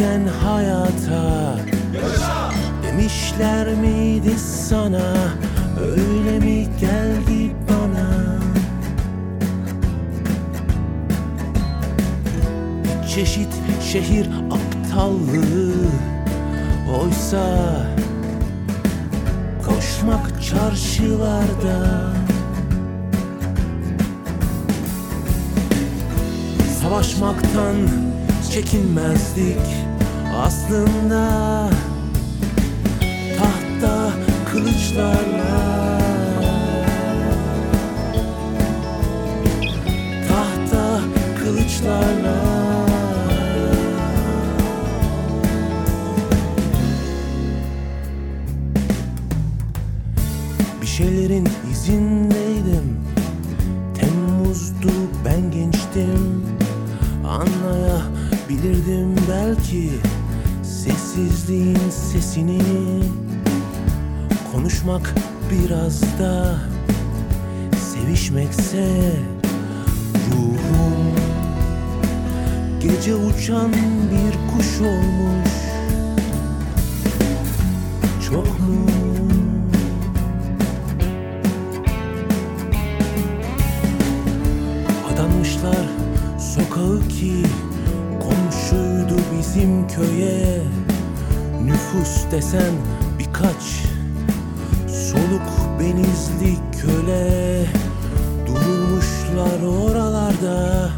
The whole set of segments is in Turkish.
İçerken hayata Demişler miydi sana Öyle mi geldi bana? Çeşit şehir aptallığı Oysa Koşmak çarşılarda. Savaşmaktan çekinmezdik aslında Tahta kılıçlarla Tahta kılıçlarla Bir şeylerin izindeydim. Temmuz'du ben gençtim. Anlayabilirdim belki Sessizliğin sesini. Konuşmak biraz da Sevişmekse Ruhum. Gece uçan bir kuş olmuş. Çok mu? Adanmışlar sokağı ki Komşuydu bizim köye Nüfus desen birkaç Soluk benizli köle Durmuşlar oralarda.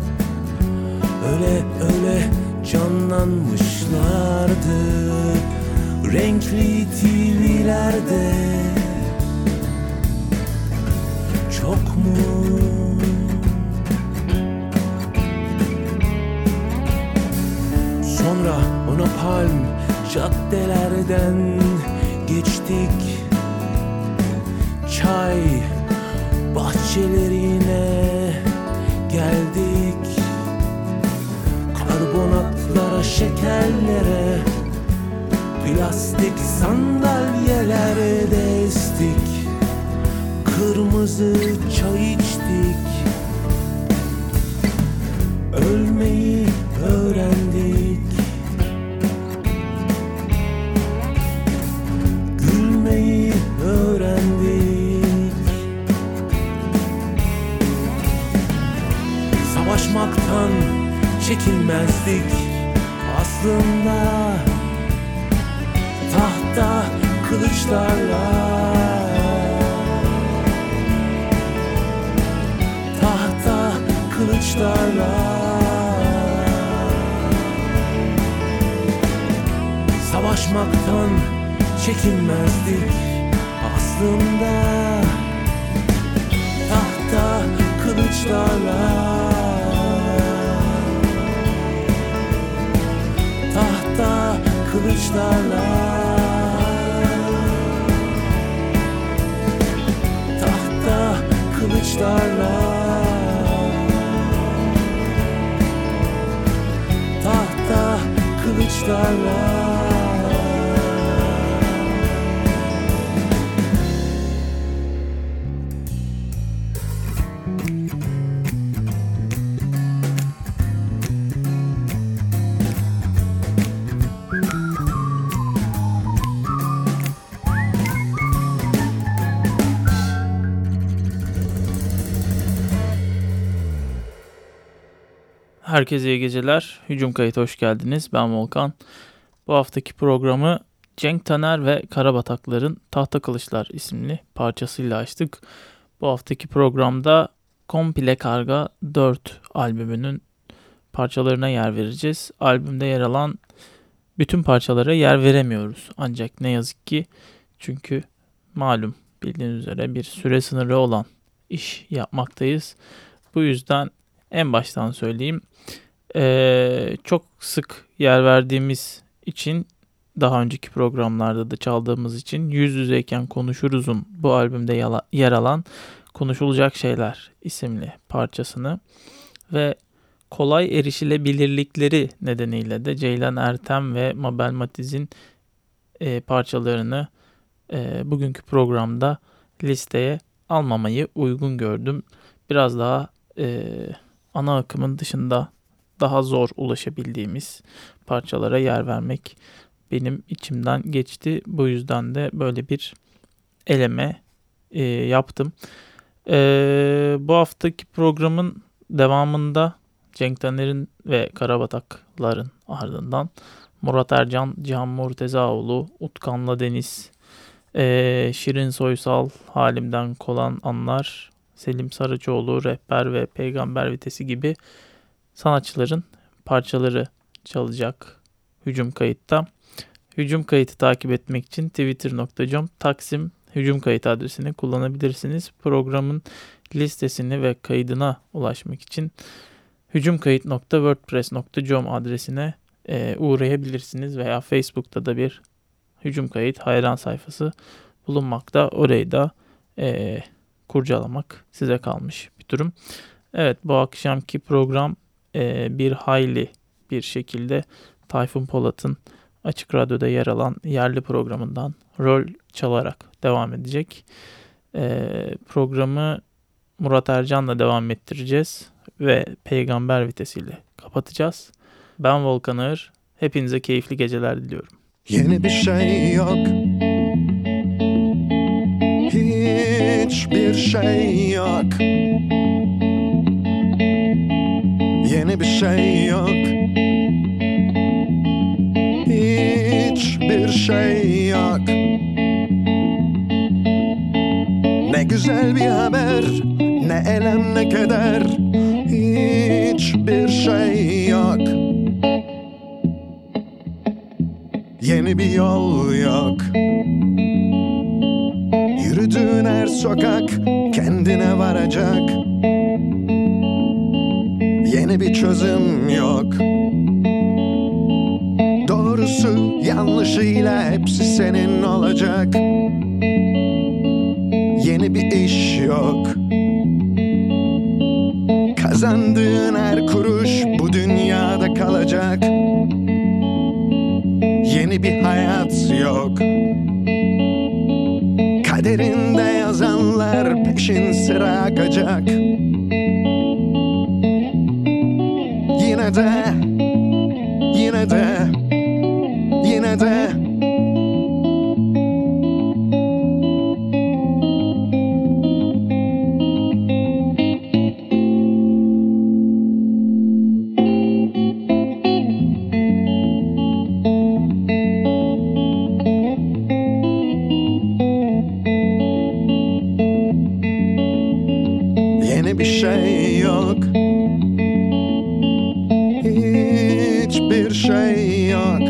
Öyle öyle canlanmışlardı Renkli TV'lerde Çok mu? Sonra ona palm caddelerden geçtik. Çay bahçelerine geldik. Karbonatlara, şekerlere Plastik sandalyelerde estik Kırmızı çay içtik. Ölmeyi öğrendik çekinmezdik Aslında. Tahta kılıçlarla. Tahta kılıçlarla. Savaşmaktan çekinmezdik aslında. Tahta kılıçlarla Tahta kılıçlarla. Tahta kılıçlarla. Tahta kılıçlarla Herkese iyi geceler. Hücum kayıt hoş geldiniz. Ben Volkan. Bu haftaki programı Cenk Taner ve Karabataklar'ın Tahta Kılıçlar isimli parçasıyla açtık. Bu haftaki programda Komple Karga 4 albümünün parçalarına yer vereceğiz. Albümde yer alan bütün parçalara yer veremiyoruz. Ancak ne yazık ki çünkü malum bildiğiniz üzere bir süre sınırı olan iş yapmaktayız. Bu yüzden en baştan söyleyeyim. Ee, çok sık yer verdiğimiz için daha önceki programlarda da çaldığımız için yüz yüzeyken konuşuruzun bu albümde yer alan konuşulacak şeyler isimli parçasını ve kolay erişilebilirlikleri nedeniyle de Ceylan Ertem ve Mabel Matiz'in e, parçalarını e, bugünkü programda listeye almamayı uygun gördüm. Biraz daha e, ana akımın dışında daha zor ulaşabildiğimiz parçalara yer vermek benim içimden geçti. Bu yüzden de böyle bir eleme e, yaptım. E, bu haftaki programın devamında Cenk Taner'in ve Karabatakların ardından Murat Ercan, Cihan Murtezaoğlu, Utkan'la Deniz, e, Şirin Soysal, Halimden Kolan Anlar, Selim Saraçoğlu, Rehber ve Peygamber Vitesi gibi sanatçıların parçaları çalacak hücum kayıtta. Hücum kayıtı takip etmek için twitter.com taksim hücum kayıt adresini kullanabilirsiniz. Programın listesini ve kaydına ulaşmak için hücumkayıt.wordpress.com adresine e, uğrayabilirsiniz veya Facebook'ta da bir hücum kayıt hayran sayfası bulunmakta. Orayı da e, kurcalamak size kalmış bir durum. Evet bu akşamki program e, bir hayli bir şekilde Tayfun Polat'ın Açık Radyo'da yer alan yerli programından rol çalarak devam edecek. E, programı Murat Ercan'la devam ettireceğiz ve peygamber vitesiyle kapatacağız. Ben Volkan Ağır. Hepinize keyifli geceler diliyorum. Yeni bir şey yok Hiçbir şey yok. Yeni bir şey yok. Hiçbir şey yok. Ne güzel bir haber Ne elem ne keder. Hiçbir şey yok. Yeni bir yol yok Yürüdüğün her sokak kendine varacak. Yeni bir çözüm yok. Doğrusu yanlışıyla hepsi senin olacak. Yeni bir iş yok. Kazandığın her kuruş bu dünyada kalacak. Yeni bir hayat yok peşin sıra akacak. Yine de Yine de Yine de Yeni bir şey yok. Hiçbir şey yok.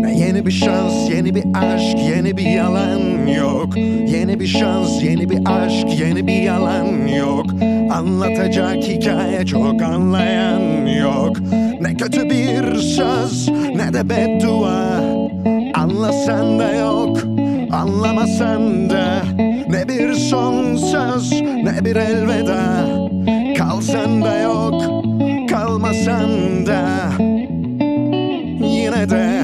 Ne yeni bir şans, yeni bir aşk, yeni bir yalan yok. Yeni bir şans, yeni bir aşk, yeni bir yalan yok. Anlatacak hikaye çok anlayan yok. Ne kötü bir söz, ne de beddua. Anlasan da yok, anlamasan da bir son söz, ne bir elveda. Kalsan da yok, kalmasan da Yine de,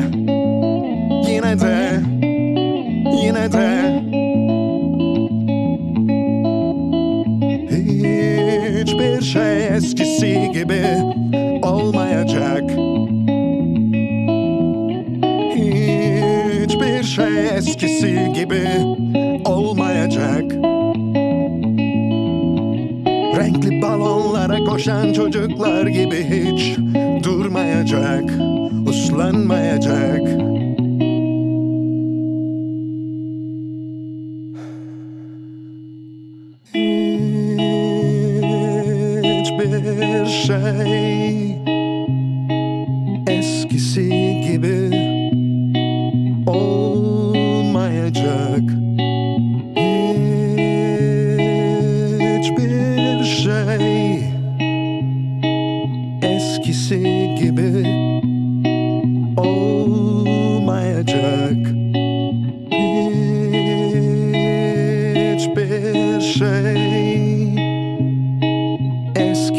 koşan çocuklar gibi hiç durmayacak, uslanmayacak.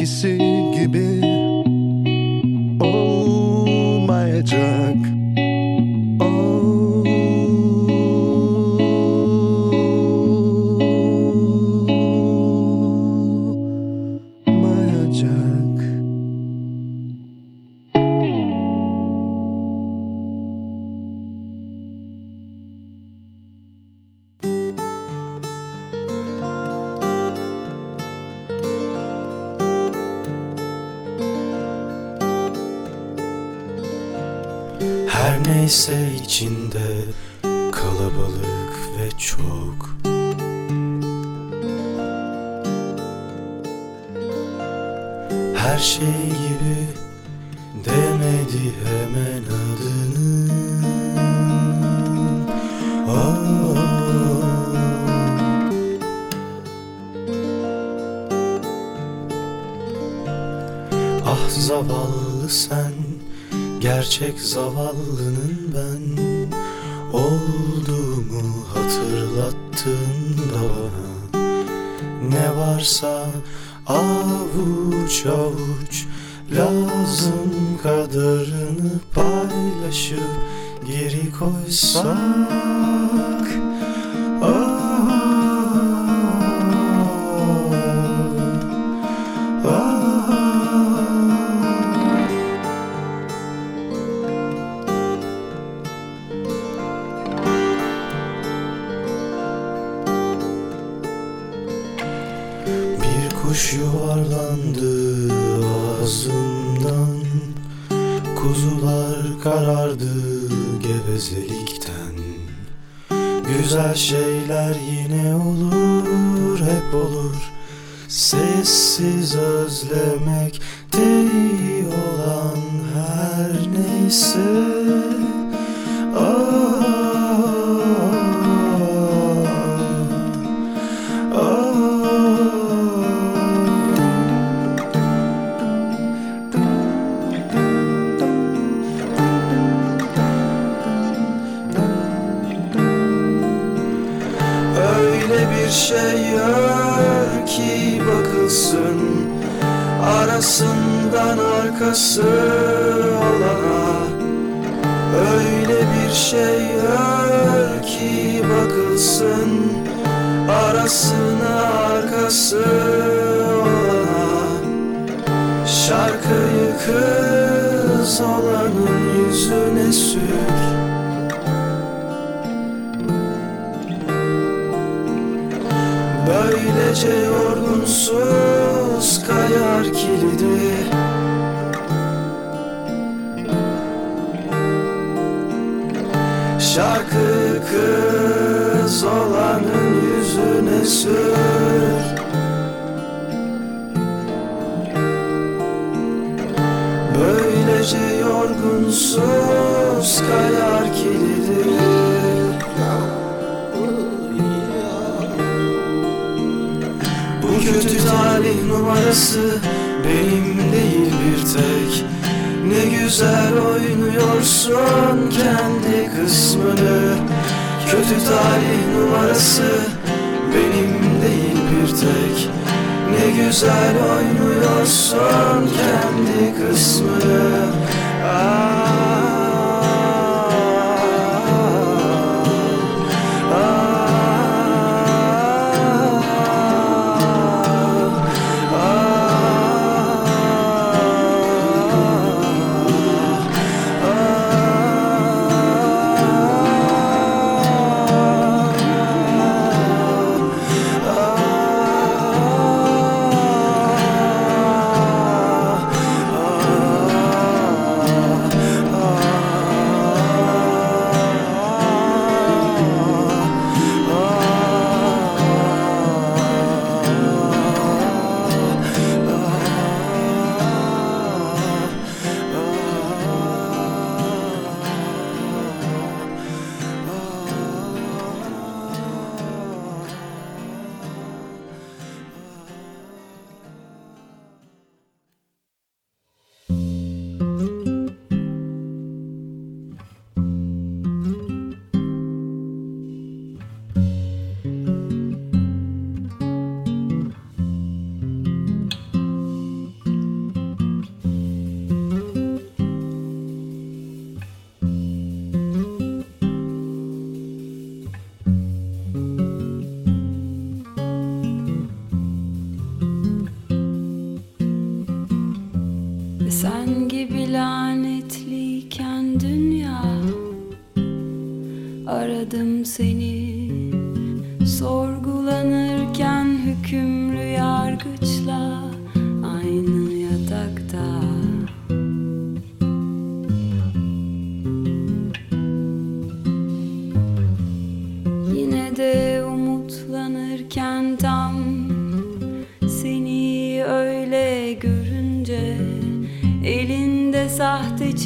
sim gevezelikten Güzel şeyler yine olur hep olur. Sessiz özlemek değil olan her neyse. Ah, arkası olana Öyle bir şey yok ki bakılsın Arasına arkası olana Şarkıyı kız olanın yüzüne sür. Böylece yorgunsuz kayar kilidi Şarkı kız olanın yüzüne sür. Böylece yorgunsuz kayar kilidi Bu kötü talih numarası benim değil bir tek Ne güzel oynuyorsun kendi kısmını. Kötü talih numarası benim değil bir tek. Ne güzel oynuyorsun kendi kısmını. Aradım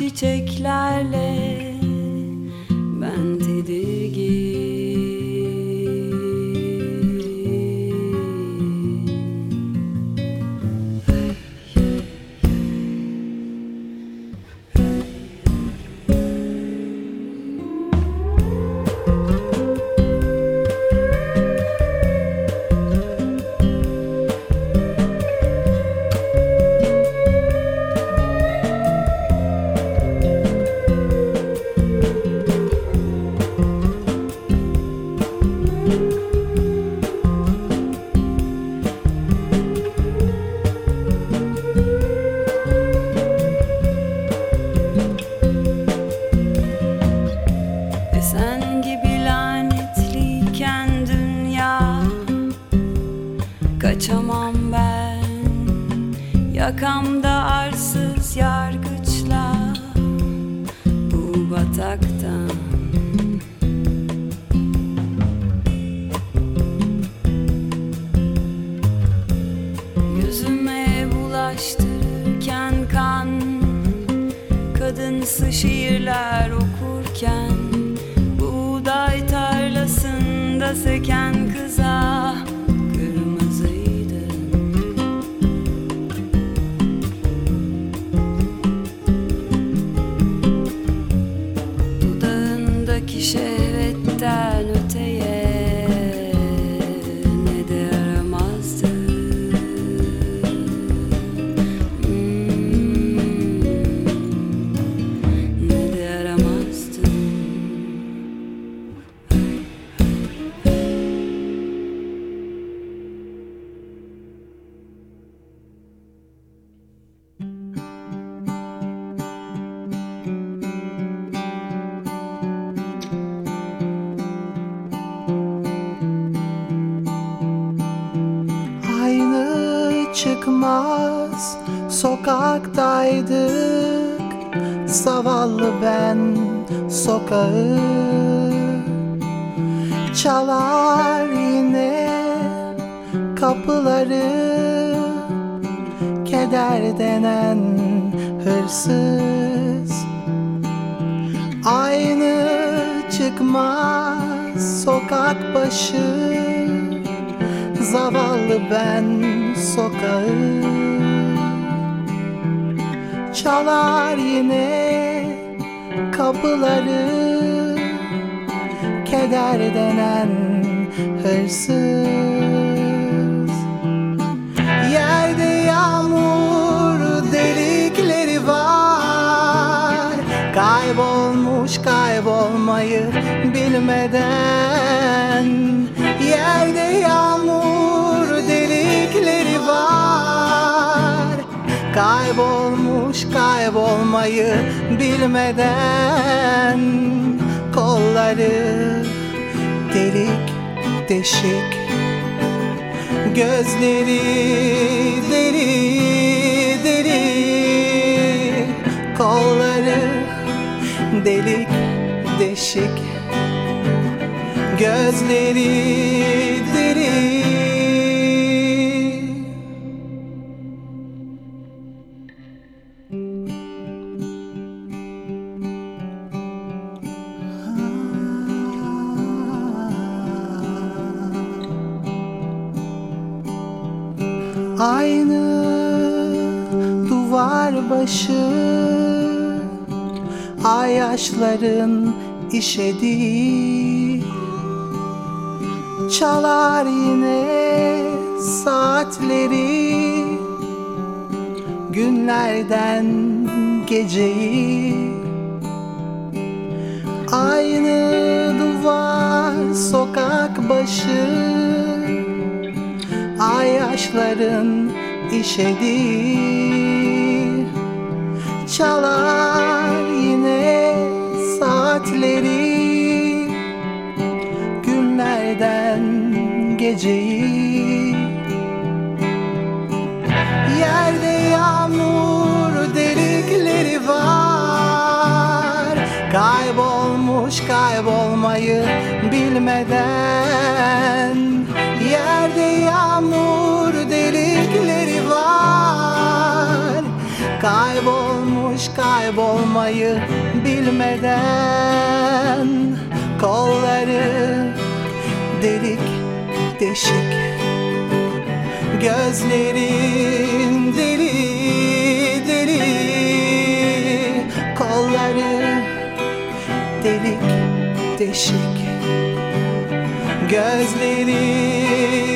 çiçeklerle sokağı Çalar yine kapıları Keder denen hırsız Aynı çıkmaz sokak başı Zavallı ben sokağı Çalar yine kapıları Keder denen hırsız. Yerde yağmur delikleri var. Kaybolmuş kaybolmayı bilmeden Yerde yağmur delikleri var. Kaybolmuş kaybolmayı bilmeden Kolları delik deşik Gözleri deli deli Kolları delik deşik Gözleri deli başı Ay işedi Çalar yine saatleri Günlerden geceyi. Aynı duvar sokak başı Ay yaşların işedi çalar yine saatleri. Günlerden geceyi. Yerde yağmur delikleri var. Kaybolmuş kaybolmayı bilmeden kaybolmayı bilmeden Kolları delik deşik Gözlerin deli deli Kolları delik deşik Gözleri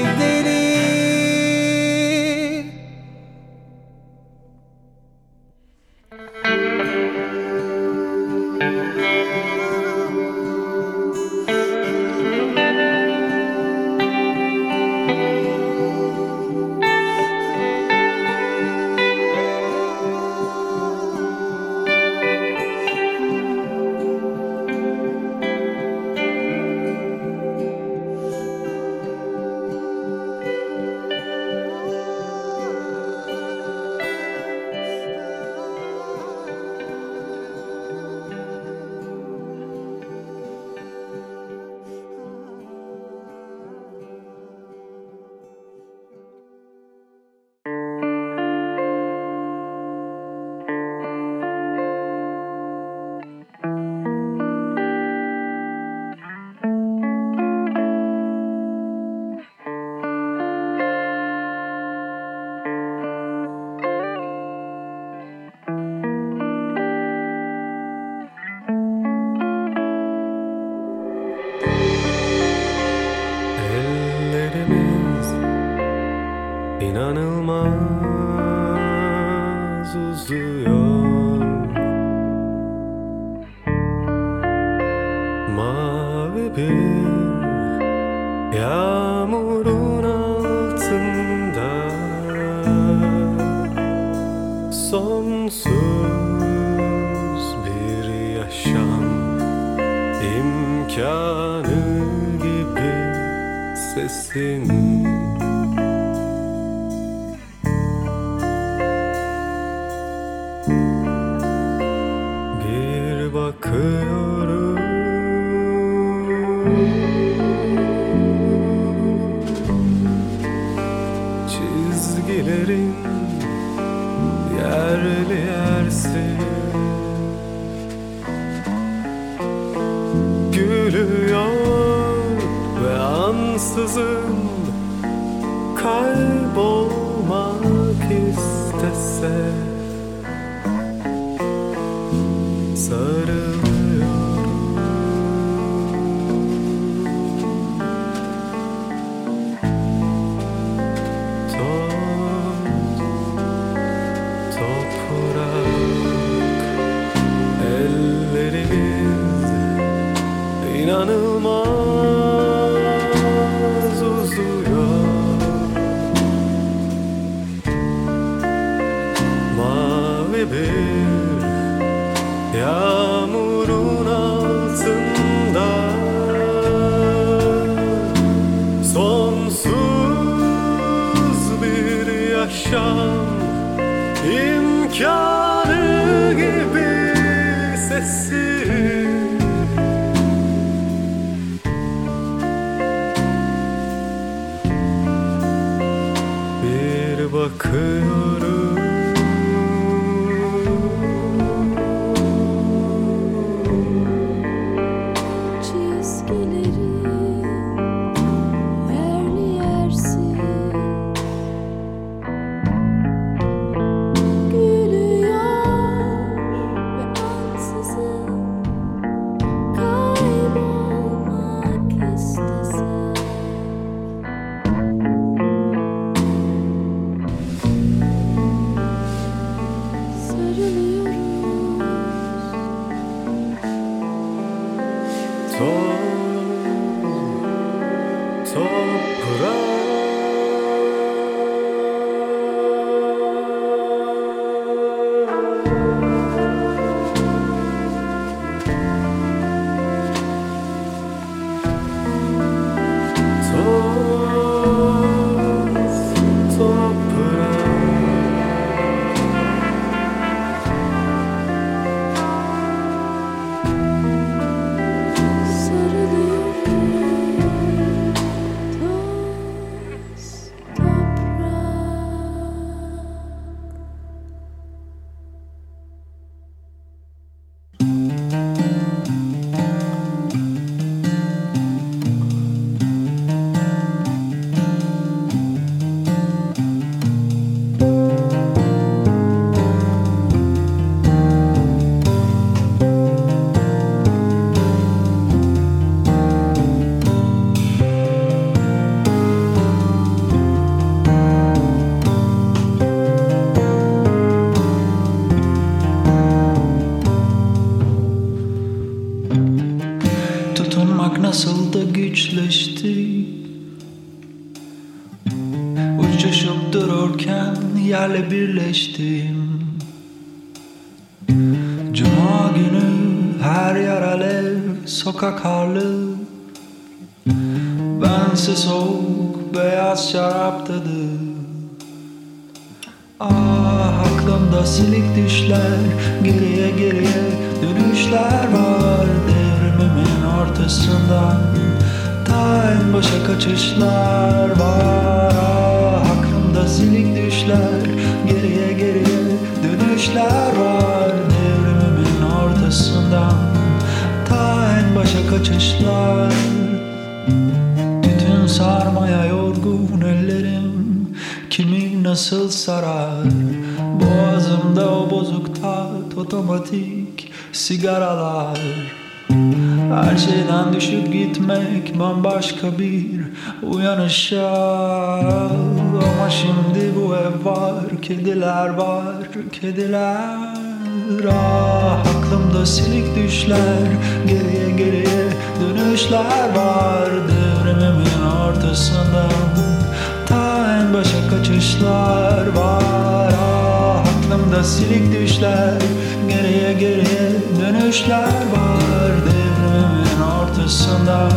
birleştim Cuma günü her yer alev sokak karlı Bense soğuk beyaz şarap tadı. Ah aklımda silik düşler Geriye geriye dönüşler var. Devrimimin ortasından Ta en başa kaçışlar var Aklımda silik düşler Geriye geriye dönüşler var Devrimimin ortasından. Ta en başa kaçışlar Tütün sarmaya yorgun ellerim. Kimi nasıl sarar? Boğazımda o bozuk tat Otomatik sigaralar Her şeyden düşüp gitmek Bambaşka bir uyanışa. Ama şimdi bu ev var Kediler var Kediler. Ah aklımda silik düşler Geriye geriye dönüşler var. Devrimimin ortasından Ta en başa kaçışlar var. Ah aklımda silik düşler Geriye geriye dönüşler var. Devrimimin ortasından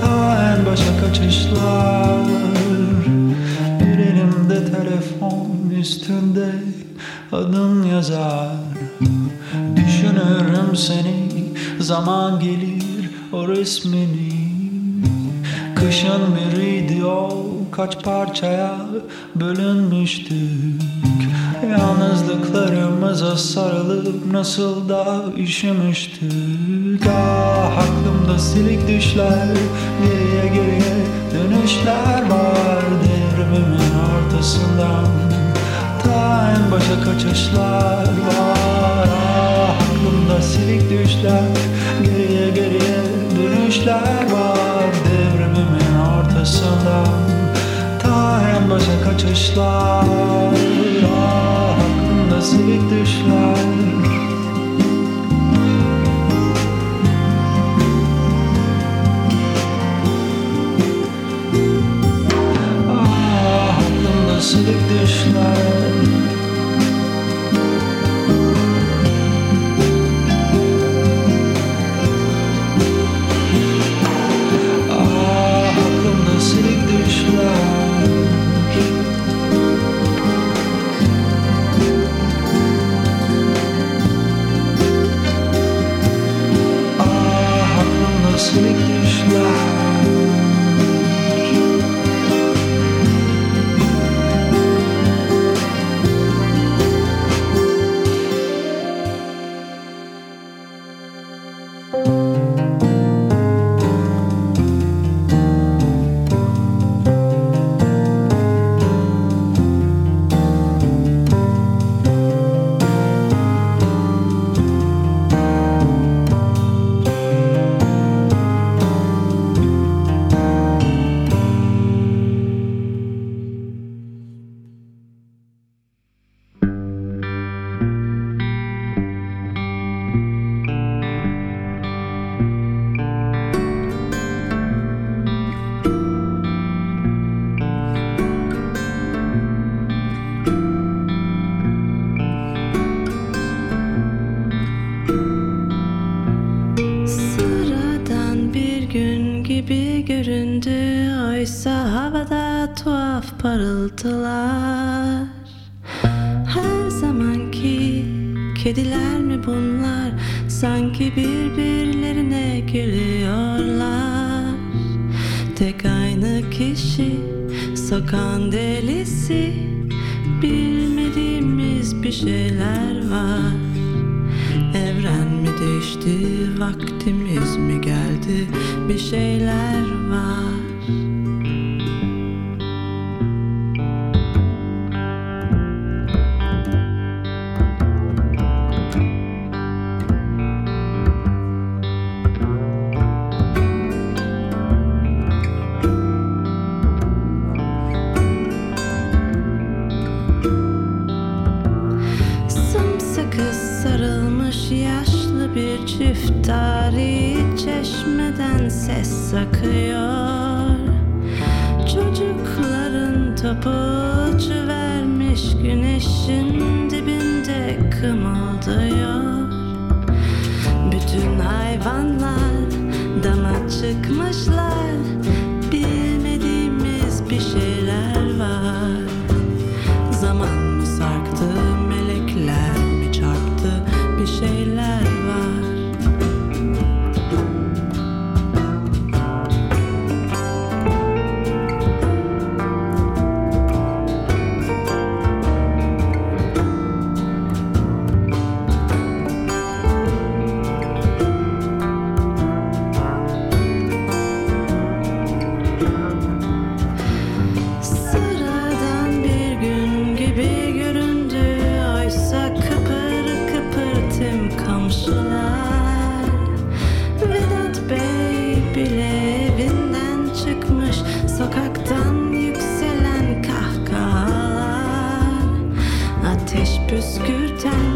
Ta en başa kaçışlar. Bir elimde telefon üstünde adın yazar. Düşünürüm seni zaman gelir o resmini. Kışın biriydi o kaç parçaya bölünmüştük Yalnızlıklarımıza sarılıp nasıl da üşümüştük. Ah aklımda silik düşler Geriye geriye dönüşler var Devrimimin ortasından. Ta en başa kaçışlar var. Ah aklımda silik düşler Geriye geriye dönüşler var Devrimimin ortasından. Ta en başa kaçışlar aklımda silik düşler kediler mi bunlar Sanki birbirlerine gülüyorlar Tek aynı kişi Sokan delisi Bilmediğimiz bir şeyler var Evren mi değişti, vaktimiz mi geldi? Bir şeyler var. Sokaktan yükselen kahkahalar. Ateş püskürten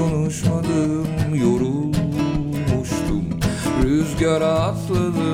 konuşmadım Yorulmuştum. Rüzgara atladım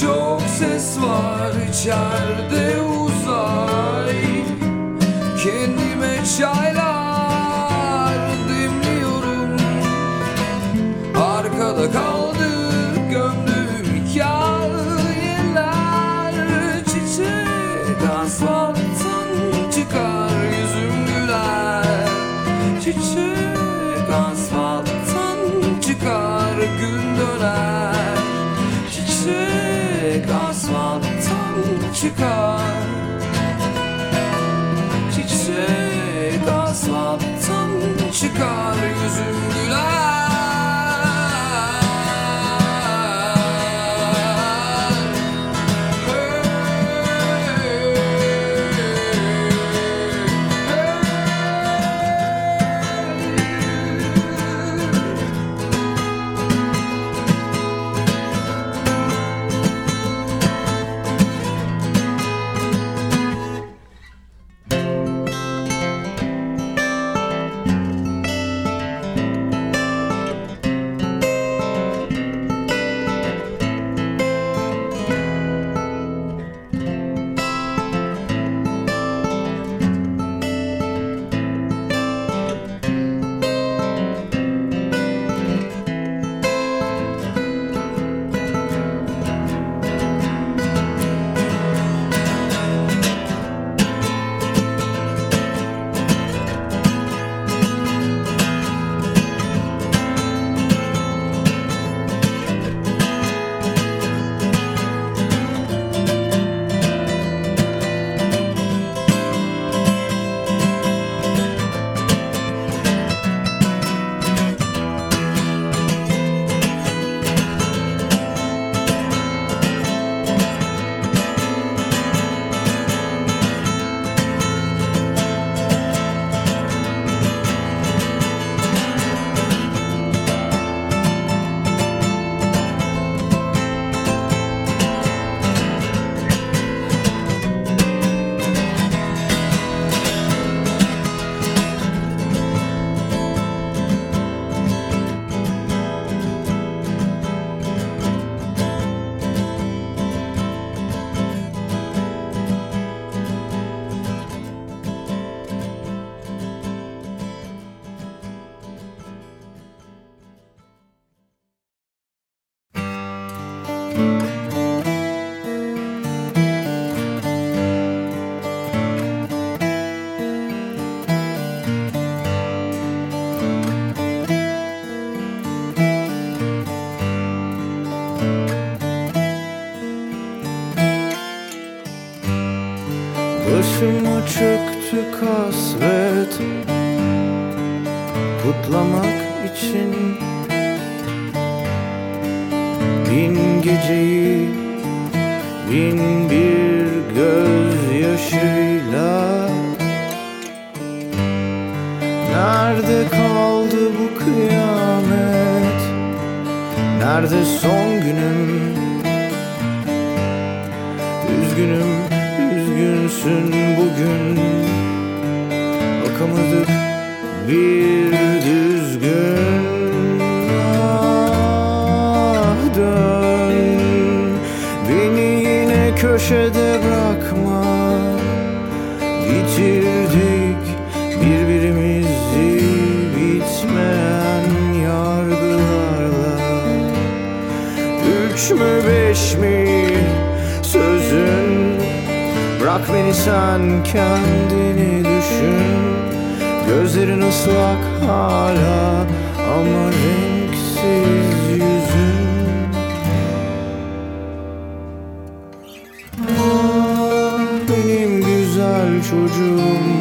çok ses var içeride uzay. Kendime çaylar çıkar. Çiçek asfalttan çıkar Yüzüm güler köşede bırakma Yitirdik birbirimizi bitmeyen yargılarla. Üç mü beş mi sözün? Bırak beni sen kendini düşün. Gözlerin ıslak hala ama renksiz. çocuğum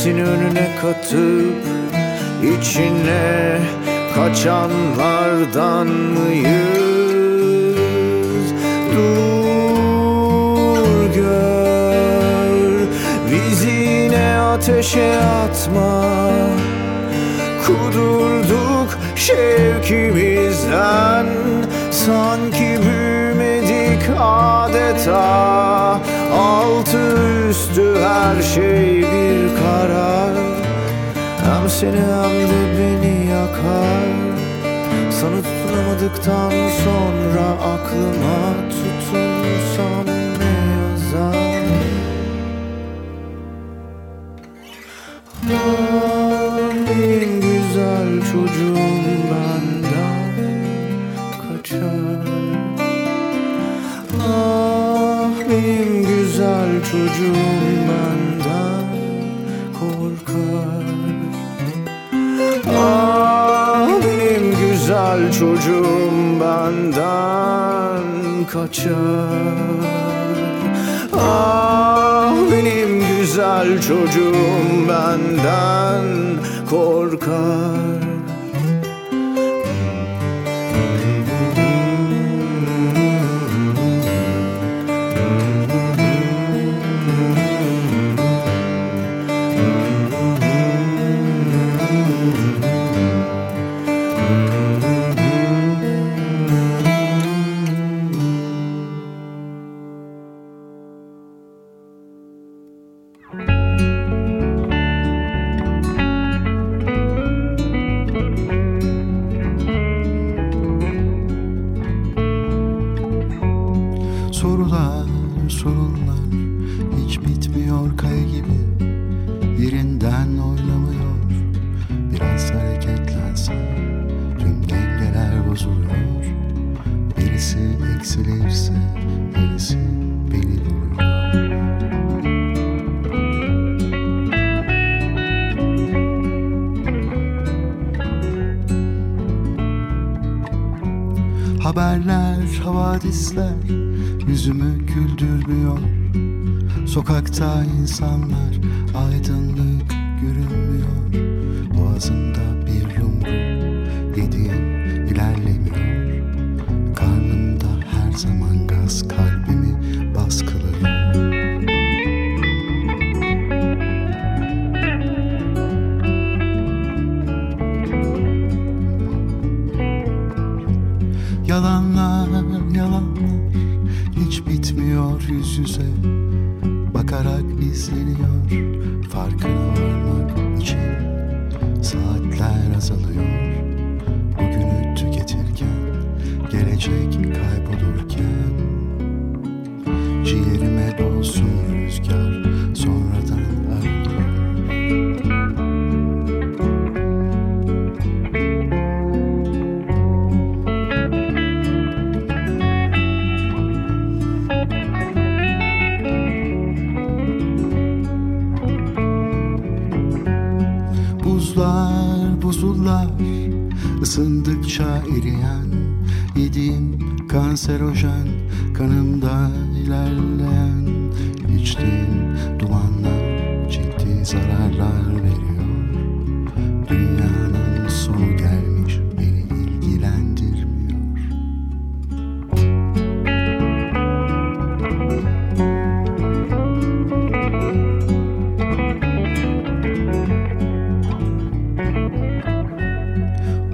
hepsini önüne katıp içine kaçanlardan mıyız? Dur gör vizine ateşe atma Kudurduk şevkimizden Sanki büyümedik adeta altı üstü her şey bir karar Hem seni hem de beni yakar. Sana tutunamadıktan sonra aklıma tutunsam ne yazar? Ah, benim güzel çocuğum benden kaçar. Ah benim güzel çocuğum benden korkar Haberler, havadisler yüzümü güldürmüyor. Sokakta insanlar aydınlık görünmüyor. Boğazımda bir yumru yediğim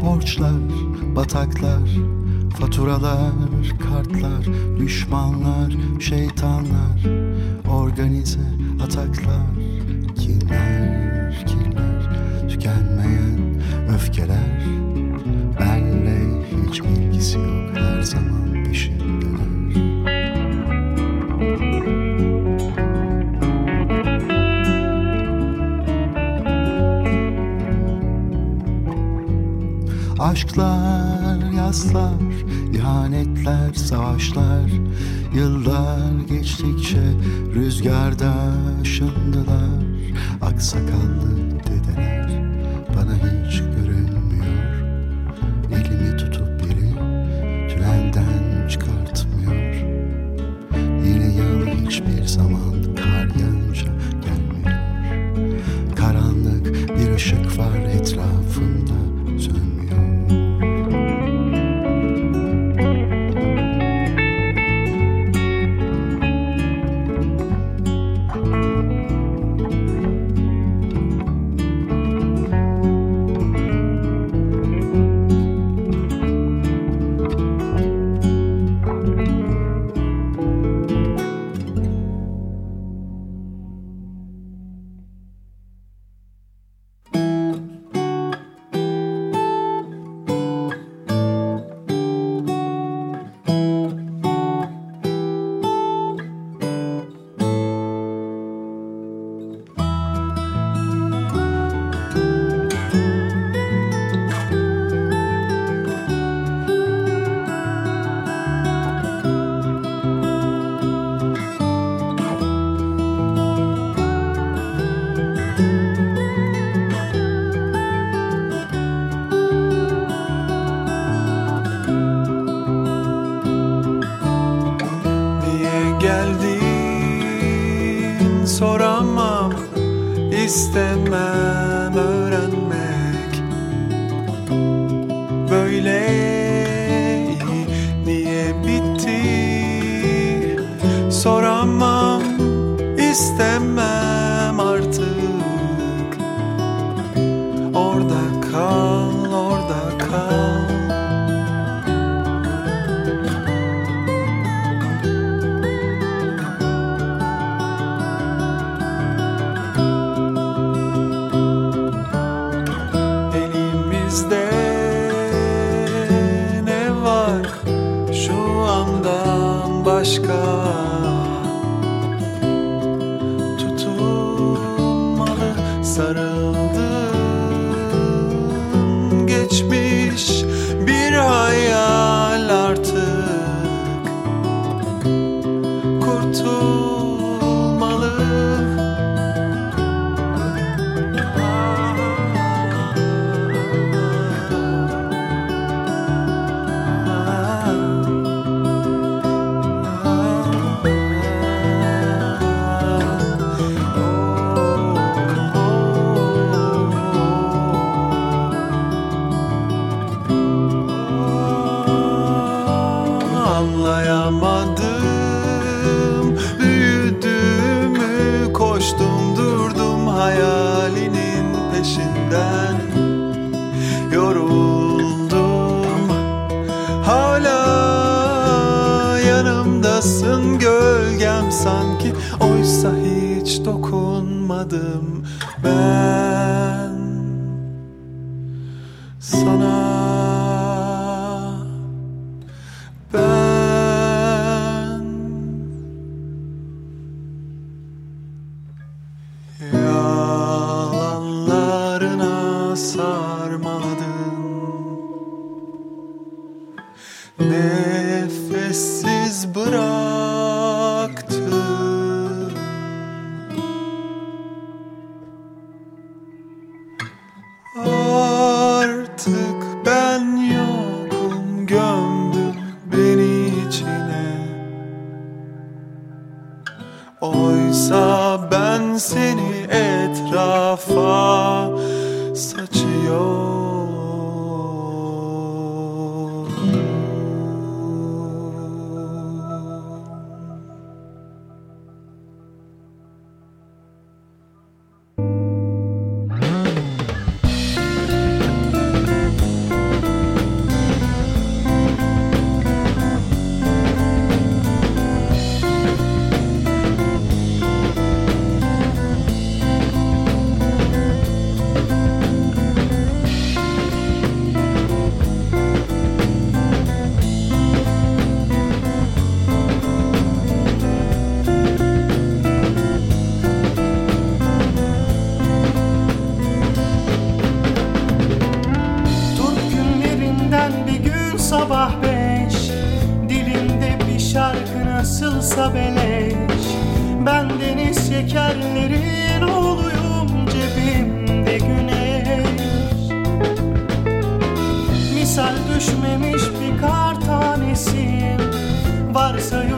Borçlar, bataklar, faturalar, kartlar, düşmanlar, şeytanlar, organize ataklar, kinler, kinler, tükenmeyen öfkeler, benle hiç bilgisi yok her zaman peşimdeler. Aşklar, yaslar, ihanetler, savaşlar. Yıllar geçtikçe rüzgarda aşındılar. Aksakallı peşinden Yoruldum. Hala yanımdasın gölgem sanki. Oysa hiç dokunmadım ben sana. olsa beleş. Ben deniz şekerlerin oluyum cebimde güneş. Misal düşmemiş bir kar tanesi. Varsayım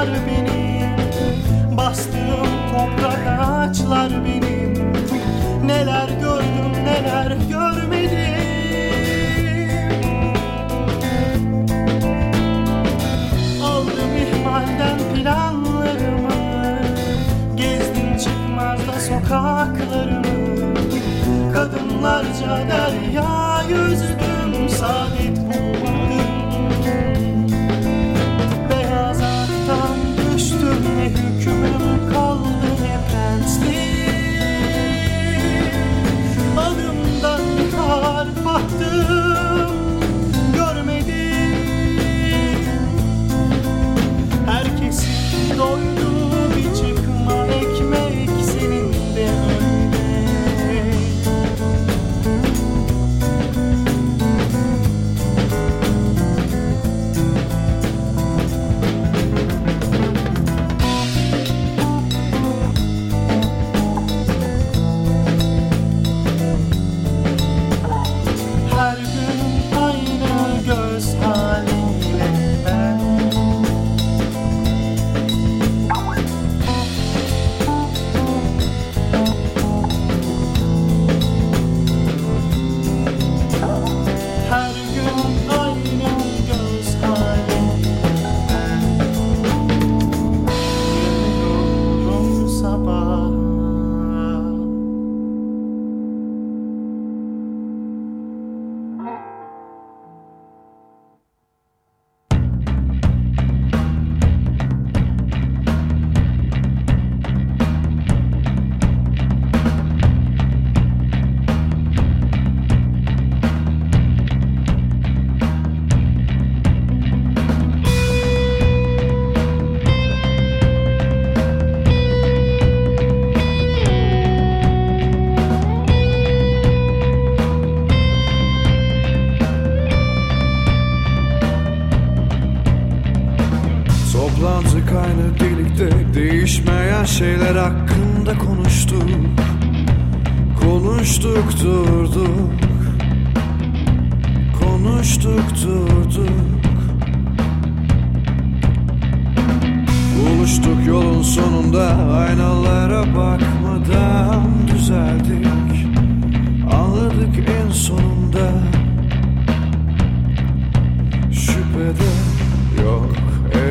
ağaçlar benim Bastığım toprak ağaçlar benim. Neler gördüm neler görmedim. Aldım ihmalden planlarımı Gezdim çıkmazda sokaklarımı. Kadınlarca derya yüzlü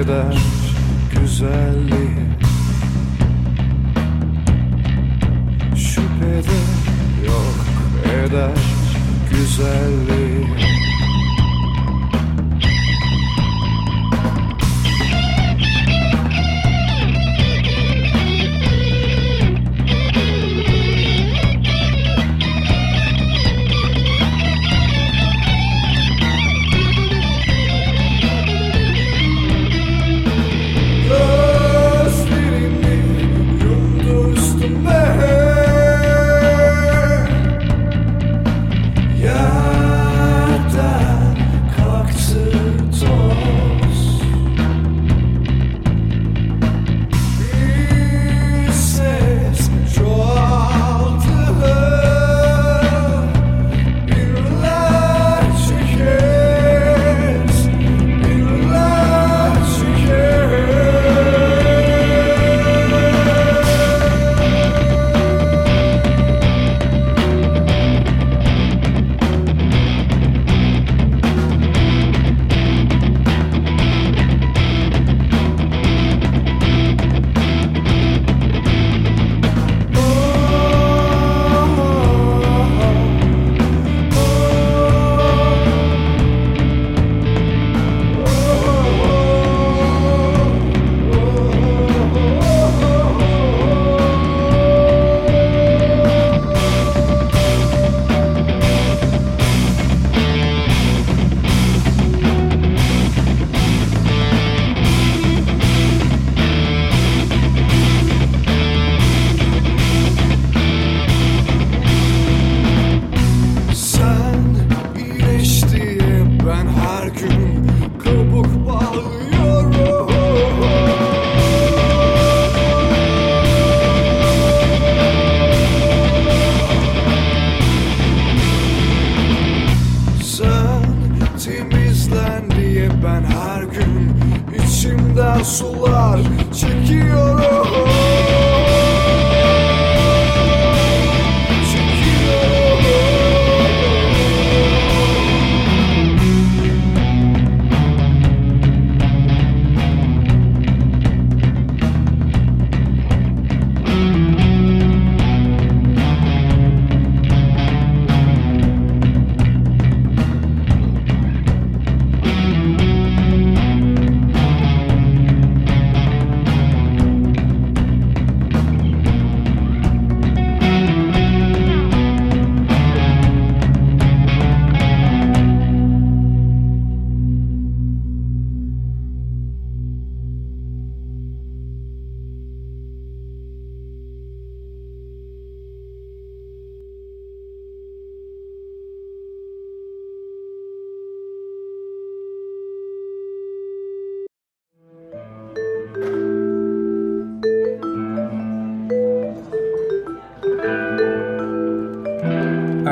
kadar güzelliği. Şüphede yok eder güzelliği.